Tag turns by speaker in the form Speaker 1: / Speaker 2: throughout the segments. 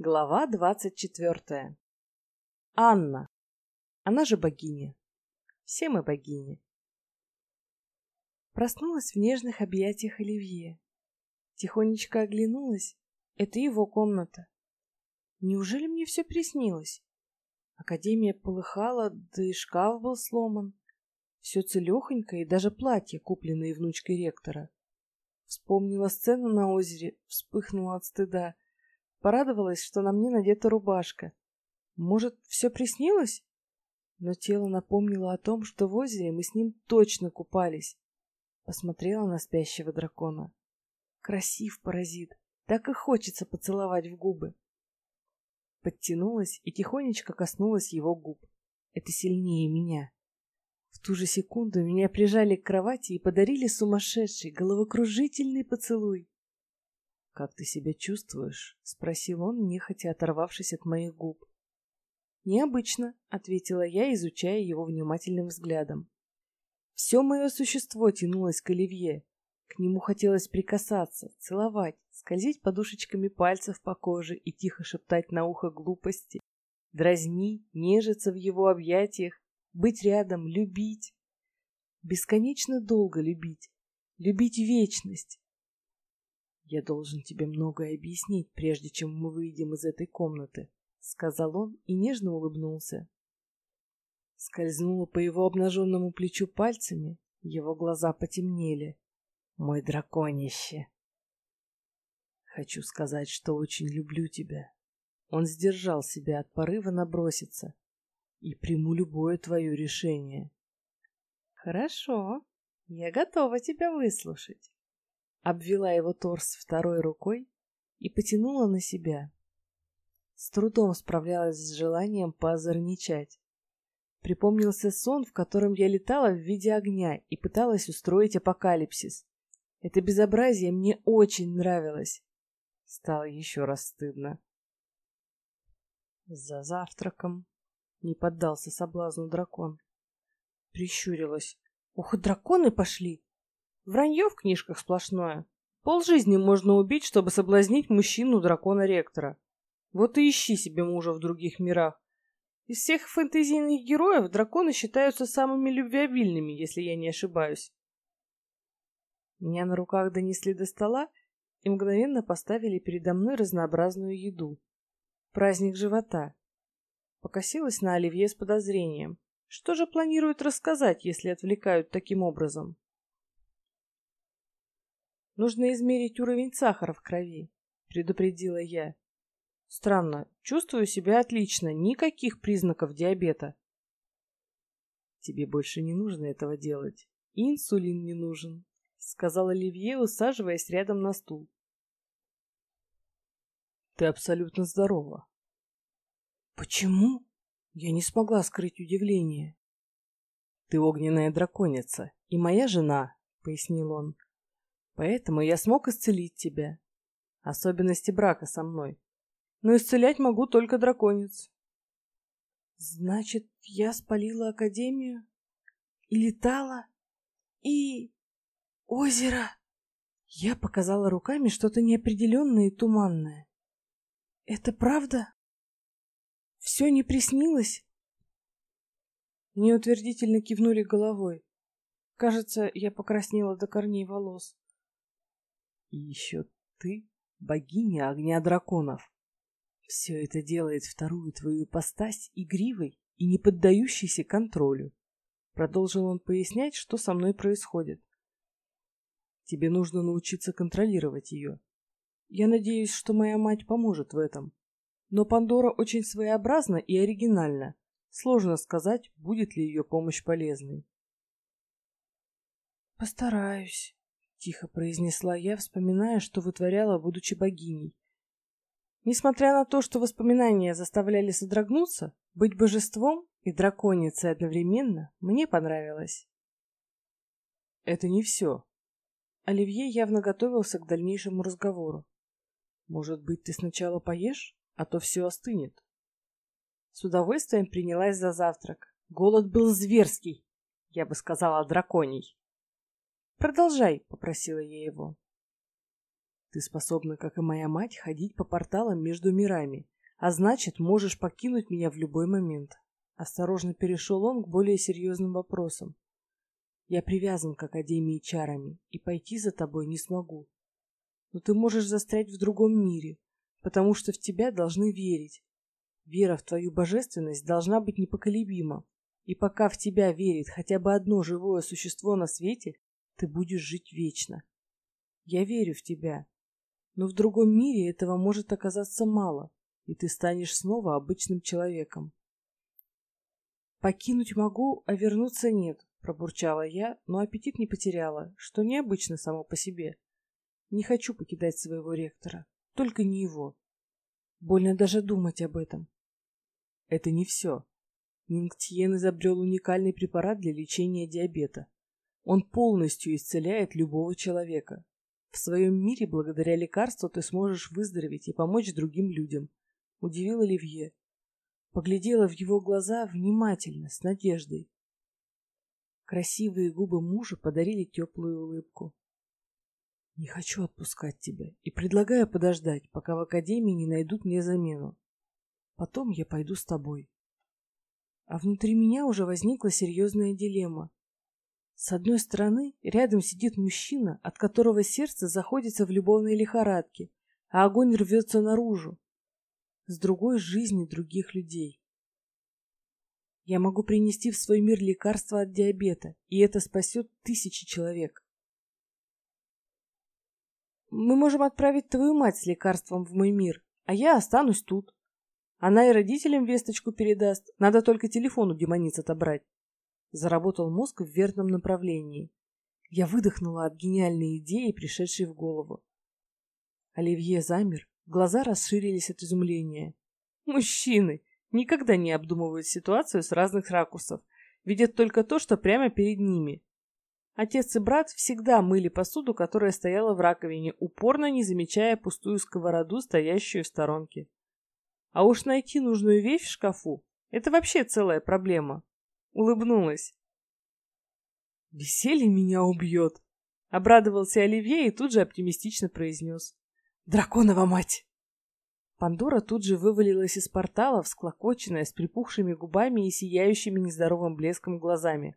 Speaker 1: Глава двадцать четвертая. Анна. Она же богиня. Все мы богини. Проснулась в нежных объятиях Оливье. Тихонечко оглянулась. Это его комната. Неужели мне все приснилось? Академия полыхала, да и шкаф был сломан. Все целехонько, и даже платье, купленное внучкой ректора. Вспомнила сцену на озере, вспыхнула от стыда — Порадовалась, что на мне надета рубашка. Может, все приснилось? Но тело напомнило о том, что в озере мы с ним точно купались. Посмотрела на спящего дракона. Красив паразит, так и хочется поцеловать в губы. Подтянулась и тихонечко коснулась его губ. Это сильнее меня. В ту же секунду меня прижали к кровати и подарили сумасшедший, головокружительный поцелуй. «Как ты себя чувствуешь?» — спросил он, нехотя оторвавшись от моих губ. «Необычно», — ответила я, изучая его внимательным взглядом. Все мое существо тянулось к Оливье. К нему хотелось прикасаться, целовать, скользить подушечками пальцев по коже и тихо шептать на ухо глупости, дразнить, нежиться в его объятиях, быть рядом, любить. Бесконечно долго любить, любить вечность, «Я должен тебе многое объяснить, прежде чем мы выйдем из этой комнаты», — сказал он и нежно улыбнулся. Скользнула по его обнаженному плечу пальцами, его глаза потемнели. «Мой драконище!» «Хочу сказать, что очень люблю тебя». Он сдержал себя от порыва наброситься. «И приму любое твое решение». «Хорошо, я готова тебя выслушать» обвела его торс второй рукой и потянула на себя. С трудом справлялась с желанием поозорничать. Припомнился сон, в котором я летала в виде огня и пыталась устроить апокалипсис. Это безобразие мне очень нравилось. Стало еще раз стыдно. За завтраком не поддался соблазну дракон. Прищурилась. Ух, драконы пошли! Вранье в книжках сплошное. Пол жизни можно убить, чтобы соблазнить мужчину-дракона-ректора. Вот и ищи себе мужа в других мирах. Из всех фэнтезийных героев драконы считаются самыми любвеобильными, если я не ошибаюсь. Меня на руках донесли до стола и мгновенно поставили передо мной разнообразную еду. Праздник живота. Покосилась на Оливье с подозрением. Что же планируют рассказать, если отвлекают таким образом? Нужно измерить уровень сахара в крови, предупредила я. Странно, чувствую себя отлично, никаких признаков диабета. Тебе больше не нужно этого делать. Инсулин не нужен, сказал Оливье, усаживаясь рядом на стул. Ты абсолютно здорова. Почему? Я не смогла скрыть удивление. Ты огненная драконица и моя жена, пояснил он. Поэтому я смог исцелить тебя. Особенности брака со мной. Но исцелять могу только драконец. Значит, я спалила Академию? И летала? И... озеро? Я показала руками что-то неопределенное и туманное. Это правда? Все не приснилось? Мне утвердительно кивнули головой. Кажется, я покраснела до корней волос. И еще ты богиня огня драконов. Все это делает вторую твою ипостась игривой и не поддающейся контролю. Продолжил он пояснять, что со мной происходит. Тебе нужно научиться контролировать ее. Я надеюсь, что моя мать поможет в этом. Но Пандора очень своеобразна и оригинальна. Сложно сказать, будет ли ее помощь полезной. Постараюсь. — тихо произнесла я, вспоминая, что вытворяла, будучи богиней. Несмотря на то, что воспоминания заставляли содрогнуться, быть божеством и драконицей одновременно мне понравилось. Это не все. Оливье явно готовился к дальнейшему разговору. Может быть, ты сначала поешь, а то все остынет. С удовольствием принялась за завтрак. Голод был зверский, я бы сказала, драконий. «Продолжай», — попросила я его. Ты способна, как и моя мать, ходить по порталам между мирами, а значит, можешь покинуть меня в любой момент. Осторожно перешел он к более серьезным вопросам. Я привязан к Академии чарами, и пойти за тобой не смогу. Но ты можешь застрять в другом мире, потому что в тебя должны верить. Вера в твою божественность должна быть непоколебима. И пока в тебя верит хотя бы одно живое существо на свете, ты будешь жить вечно. Я верю в тебя. Но в другом мире этого может оказаться мало, и ты станешь снова обычным человеком. Покинуть могу, а вернуться нет, пробурчала я, но аппетит не потеряла, что необычно само по себе. Не хочу покидать своего ректора, только не его. Больно даже думать об этом. Это не все. Нингтьен изобрел уникальный препарат для лечения диабета. Он полностью исцеляет любого человека. В своем мире благодаря лекарству ты сможешь выздороветь и помочь другим людям. Удивил Оливье. Поглядела в его глаза внимательно, с надеждой. Красивые губы мужа подарили теплую улыбку. Не хочу отпускать тебя и предлагаю подождать, пока в академии не найдут мне замену. Потом я пойду с тобой. А внутри меня уже возникла серьезная дилемма. С одной стороны, рядом сидит мужчина, от которого сердце заходится в любовной лихорадке, а огонь рвется наружу. С другой — жизни других людей. Я могу принести в свой мир лекарство от диабета, и это спасет тысячи человек. Мы можем отправить твою мать с лекарством в мой мир, а я останусь тут. Она и родителям весточку передаст, надо только телефон у демониц отобрать. Заработал мозг в верном направлении. Я выдохнула от гениальной идеи, пришедшей в голову. Оливье замер, глаза расширились от изумления. Мужчины никогда не обдумывают ситуацию с разных ракурсов, видят только то, что прямо перед ними. Отец и брат всегда мыли посуду, которая стояла в раковине, упорно не замечая пустую сковороду, стоящую в сторонке. А уж найти нужную вещь в шкафу — это вообще целая проблема. Улыбнулась. «Веселье меня убьет!» — обрадовался Оливье и тут же оптимистично произнес. «Драконова мать!» Пандора тут же вывалилась из портала, всклокоченная, с припухшими губами и сияющими нездоровым блеском глазами.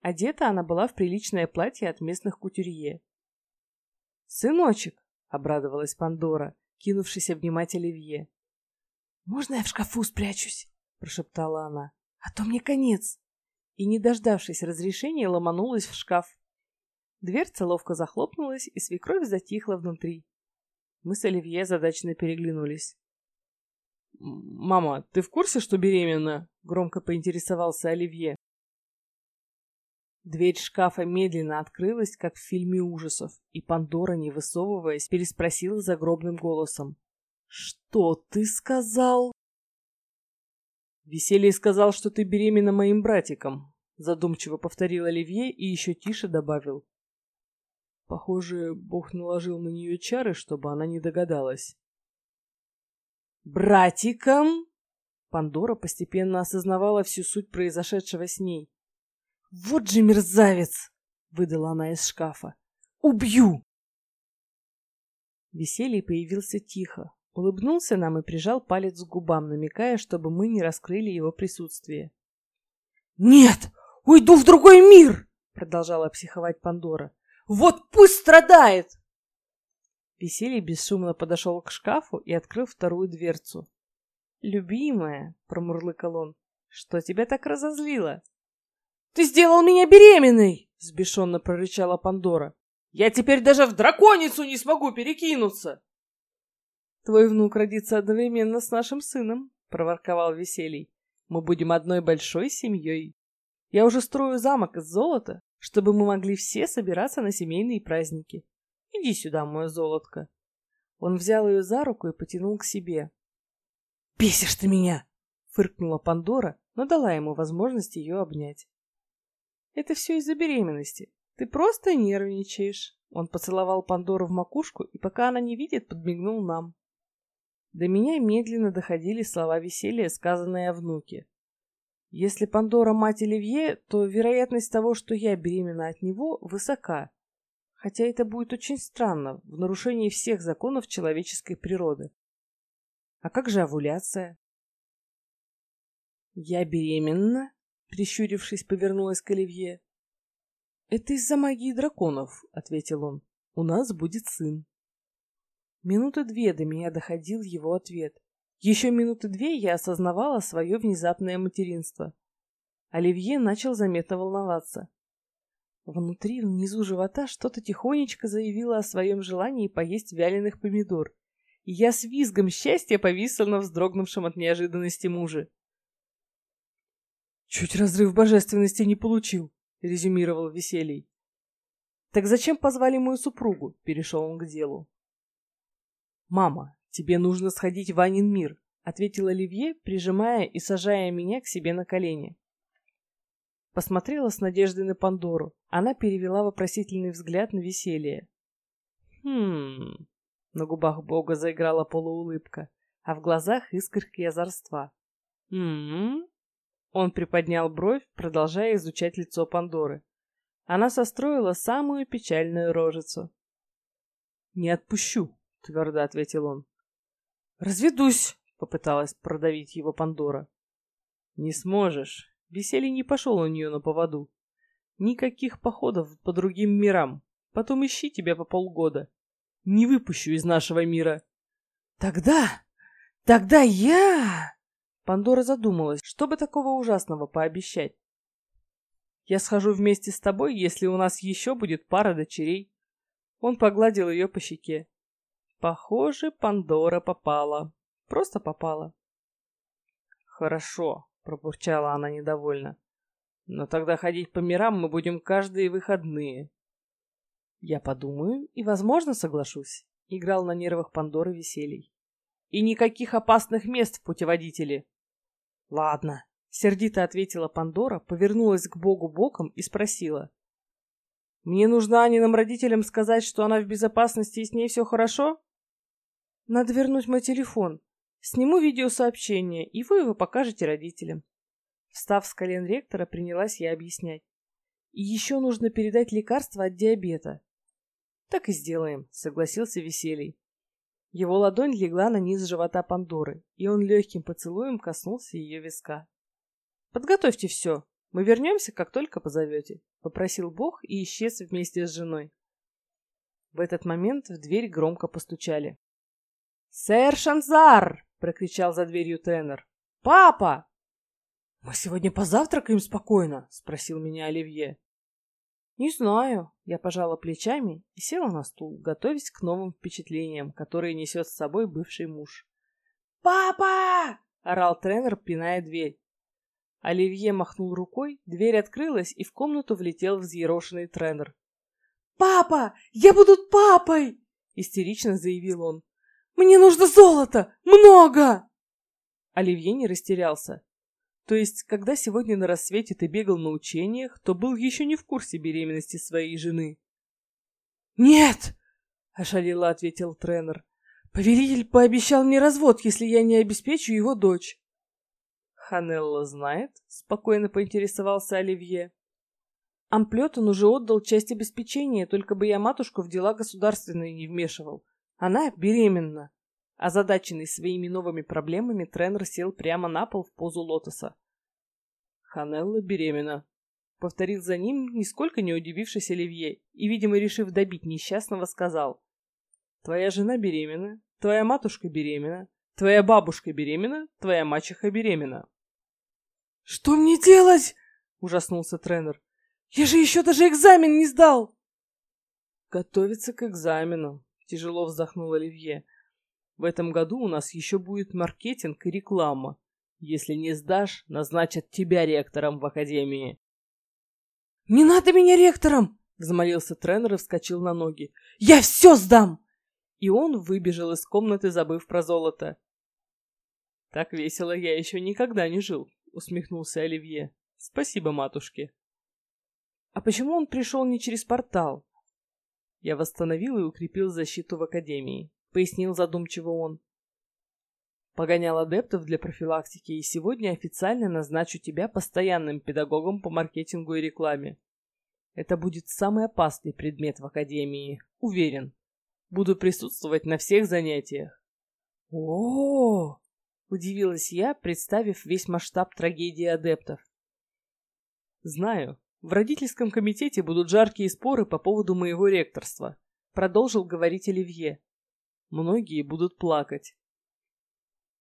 Speaker 1: Одета она была в приличное платье от местных кутюрье. «Сыночек!» — обрадовалась Пандора, кинувшись обнимать Оливье. «Можно я в шкафу спрячусь?» — прошептала она. «А то мне конец!» И, не дождавшись разрешения, ломанулась в шкаф. Дверца ловко захлопнулась, и свекровь затихла внутри. Мы с Оливье задачно переглянулись. «Мама, ты в курсе, что беременна?» — громко поинтересовался Оливье. Дверь шкафа медленно открылась, как в фильме ужасов, и Пандора, не высовываясь, переспросила загробным голосом. «Что ты сказал?» «Веселье сказал, что ты беременна моим братиком», — задумчиво повторил Оливье и еще тише добавил. Похоже, Бог наложил на нее чары, чтобы она не догадалась. «Братиком?» Пандора постепенно осознавала всю суть произошедшего с ней. «Вот же мерзавец!» — выдала она из шкафа. «Убью!» Веселье появился тихо, улыбнулся нам и прижал палец к губам, намекая, чтобы мы не раскрыли его присутствие. «Нет! Уйду в другой мир!» — продолжала психовать Пандора. «Вот пусть страдает!» Веселье бесшумно подошел к шкафу и открыл вторую дверцу. «Любимая!» — промурлыкал он. «Что тебя так разозлило?» «Ты сделал меня беременной!» — взбешенно прорычала Пандора. «Я теперь даже в драконицу не смогу перекинуться!» «Твой внук родится одновременно с нашим сыном», — проворковал Веселий. «Мы будем одной большой семьей. Я уже строю замок из золота, чтобы мы могли все собираться на семейные праздники. Иди сюда, мое золотко». Он взял ее за руку и потянул к себе. «Бесишь ты меня!» — фыркнула Пандора, но дала ему возможность ее обнять. Это все из-за беременности. Ты просто нервничаешь. Он поцеловал Пандору в макушку, и пока она не видит, подмигнул нам. До меня медленно доходили слова веселья, сказанные о внуке. Если Пандора мать Оливье, то вероятность того, что я беременна от него, высока. Хотя это будет очень странно, в нарушении всех законов человеческой природы. А как же овуляция? Я беременна? Прищурившись, повернулась к Оливье. «Это из-за магии драконов», — ответил он. «У нас будет сын». Минуты две до меня доходил его ответ. Еще минуты две я осознавала свое внезапное материнство. Оливье начал заметно волноваться. Внутри, внизу живота, что-то тихонечко заявило о своем желании поесть вяленых помидор, и я с визгом счастья повисла на вздрогнувшем от неожиданности муже. «Чуть разрыв божественности не получил», — резюмировал Веселий. «Так зачем позвали мою супругу?» — перешел он к делу. «Мама, тебе нужно сходить в Анин мир», — ответил Оливье, прижимая и сажая меня к себе на колени. Посмотрела с надеждой на Пандору. Она перевела вопросительный взгляд на веселье. «Хм...» На губах бога заиграла полуулыбка, а в глазах искорки озорства. «М-м-м?» Он приподнял бровь, продолжая изучать лицо Пандоры. Она состроила самую печальную рожицу. «Не отпущу», — твердо ответил он. «Разведусь», — попыталась продавить его Пандора. «Не сможешь. Веселье не пошел у нее на поводу. Никаких походов по другим мирам. Потом ищи тебя по полгода. Не выпущу из нашего мира». «Тогда... тогда я...» Пандора задумалась, что бы такого ужасного пообещать. «Я схожу вместе с тобой, если у нас еще будет пара дочерей». Он погладил ее по щеке. Похоже, Пандора попала. Просто попала. «Хорошо», — пробурчала она недовольно. «Но тогда ходить по мирам мы будем каждые выходные». «Я подумаю и, возможно, соглашусь», — играл на нервах Пандоры веселей. «И никаких опасных мест в путеводителе», «Ладно», — сердито ответила Пандора, повернулась к Богу боком и спросила. «Мне нужно Аниным родителям сказать, что она в безопасности и с ней все хорошо?» «Надо вернуть мой телефон. Сниму видеосообщение, и вы его покажете родителям». Встав с колен ректора, принялась я объяснять. «И еще нужно передать лекарство от диабета». «Так и сделаем», — согласился Веселий. Его ладонь легла на низ живота Пандоры, и он легким поцелуем коснулся ее виска. «Подготовьте все. Мы вернемся, как только позовете», — попросил Бог и исчез вместе с женой. В этот момент в дверь громко постучали. «Сэр Шанзар!» — прокричал за дверью тренер. «Папа!» «Мы сегодня позавтракаем спокойно?» — спросил меня Оливье. «Не знаю». Я пожала плечами и села на стул, готовясь к новым впечатлениям, которые несет с собой бывший муж. «Папа!» — орал тренер, пиная дверь. Оливье махнул рукой, дверь открылась, и в комнату влетел взъерошенный тренер. «Папа! Я буду папой!» — истерично заявил он. «Мне нужно золото! Много!» Оливье не растерялся. То есть, когда сегодня на рассвете ты бегал на учениях, то был еще не в курсе беременности своей жены. «Нет!» — ошалело ответил тренер. «Повелитель пообещал мне развод, если я не обеспечу его дочь». «Ханелла знает?» — спокойно поинтересовался Оливье. Амплет он уже отдал часть обеспечения, только бы я матушку в дела государственные не вмешивал. Она беременна. Озадаченный своими новыми проблемами, тренер сел прямо на пол в позу лотоса. «Ханелла беременна», — повторил за ним, нисколько не удивившись Оливье, и, видимо, решив добить несчастного, сказал. «Твоя жена беременна, твоя матушка беременна, твоя бабушка беременна, твоя мачеха беременна». «Что мне делать?» — ужаснулся тренер. «Я же еще даже экзамен не сдал!» «Готовиться к экзамену», — тяжело вздохнул Оливье. В этом году у нас еще будет маркетинг и реклама. Если не сдашь, назначат тебя ректором в академии. «Не надо меня ректором!» — взмолился тренер и вскочил на ноги. «Я все сдам!» И он выбежал из комнаты, забыв про золото. «Так весело я еще никогда не жил», — усмехнулся Оливье. «Спасибо, матушке». «А почему он пришел не через портал?» Я восстановил и укрепил защиту в академии. — пояснил задумчиво он. «Погонял адептов для профилактики, и сегодня официально назначу тебя постоянным педагогом по маркетингу и рекламе. Это будет самый опасный предмет в Академии, уверен. Буду присутствовать на всех занятиях. О, -о, -о удивилась я, представив весь масштаб трагедии адептов. Знаю, в родительском комитете будут жаркие споры по поводу моего ректорства, продолжил говорить Оливье. Многие будут плакать.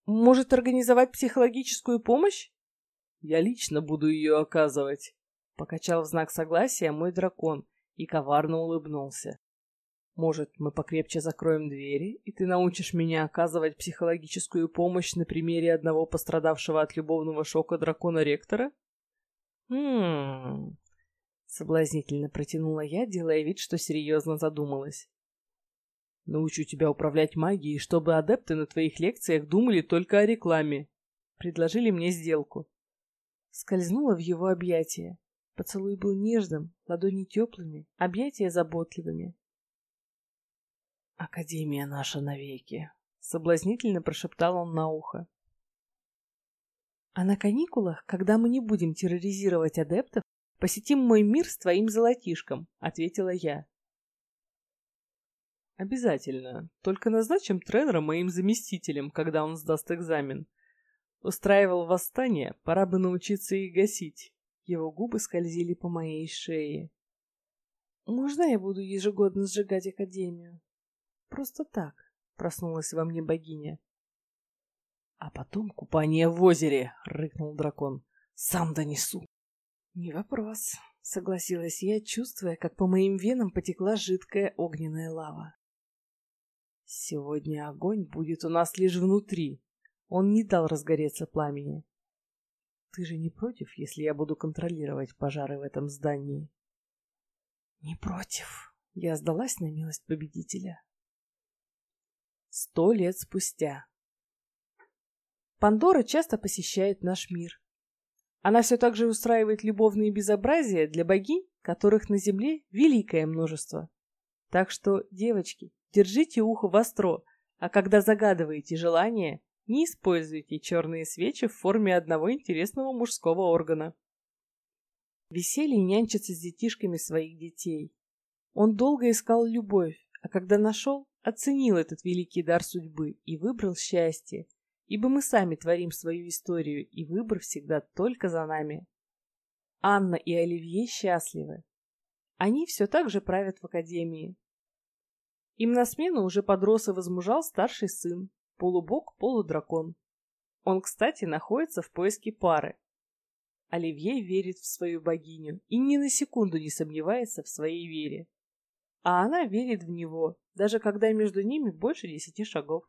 Speaker 1: Может организовать психологическую помощь? Я лично буду ее оказывать. Покачал в знак согласия мой дракон и коварно улыбнулся. Может, мы покрепче закроем двери, и ты научишь меня оказывать психологическую помощь на примере одного пострадавшего от любовного шока дракона-ректора? Хм... Соблазнительно протянула я, делая вид, что серьезно задумалась. Научу тебя управлять магией, чтобы адепты на твоих лекциях думали только о рекламе. Предложили мне сделку. Скользнула в его объятия. Поцелуй был нежным, ладони теплыми, объятия заботливыми. «Академия наша навеки», — соблазнительно прошептал он на ухо. «А на каникулах, когда мы не будем терроризировать адептов, посетим мой мир с твоим золотишком», — ответила я. «Обязательно. Только назначим тренера моим заместителем, когда он сдаст экзамен. Устраивал восстание, пора бы научиться их гасить». Его губы скользили по моей шее. «Можно я буду ежегодно сжигать Академию?» «Просто так», — проснулась во мне богиня. «А потом купание в озере», — рыкнул дракон. «Сам донесу». «Не вопрос», — согласилась я, чувствуя, как по моим венам потекла жидкая огненная лава. «Сегодня огонь будет у нас лишь внутри. Он не дал разгореться пламени. Ты же не против, если я буду контролировать пожары в этом здании? Не против. Я сдалась на милость победителя. Сто лет спустя. Пандора часто посещает наш мир. Она все так же устраивает любовные безобразия для богинь, которых на земле великое множество. Так что, девочки, держите ухо востро, а когда загадываете желание, не используйте черные свечи в форме одного интересного мужского органа. Веселье нянчится с детишками своих детей. Он долго искал любовь, а когда нашел, оценил этот великий дар судьбы и выбрал счастье, ибо мы сами творим свою историю, и выбор всегда только за нами. Анна и Оливье счастливы. Они все так же правят в академии. Им на смену уже подрос и возмужал старший сын, полубог, полудракон. Он, кстати, находится в поиске пары. Оливье верит в свою богиню и ни на секунду не сомневается в своей вере. А она верит в него, даже когда между ними больше десяти шагов.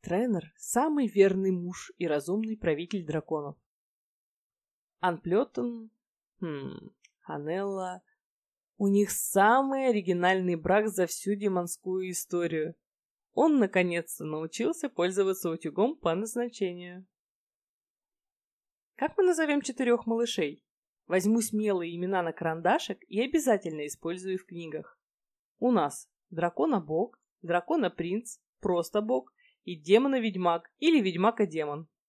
Speaker 1: Тренер – самый верный муж и разумный правитель драконов. Анплетон, хм. У них самый оригинальный брак за всю демонскую историю – он наконец-то научился пользоваться утюгом по назначению. Как мы назовем четырех малышей? Возьму смелые имена на карандашик и обязательно использую в книгах. У нас дракона-бог, дракона-принц, просто бог и демона-ведьмак или ведьмака-демон.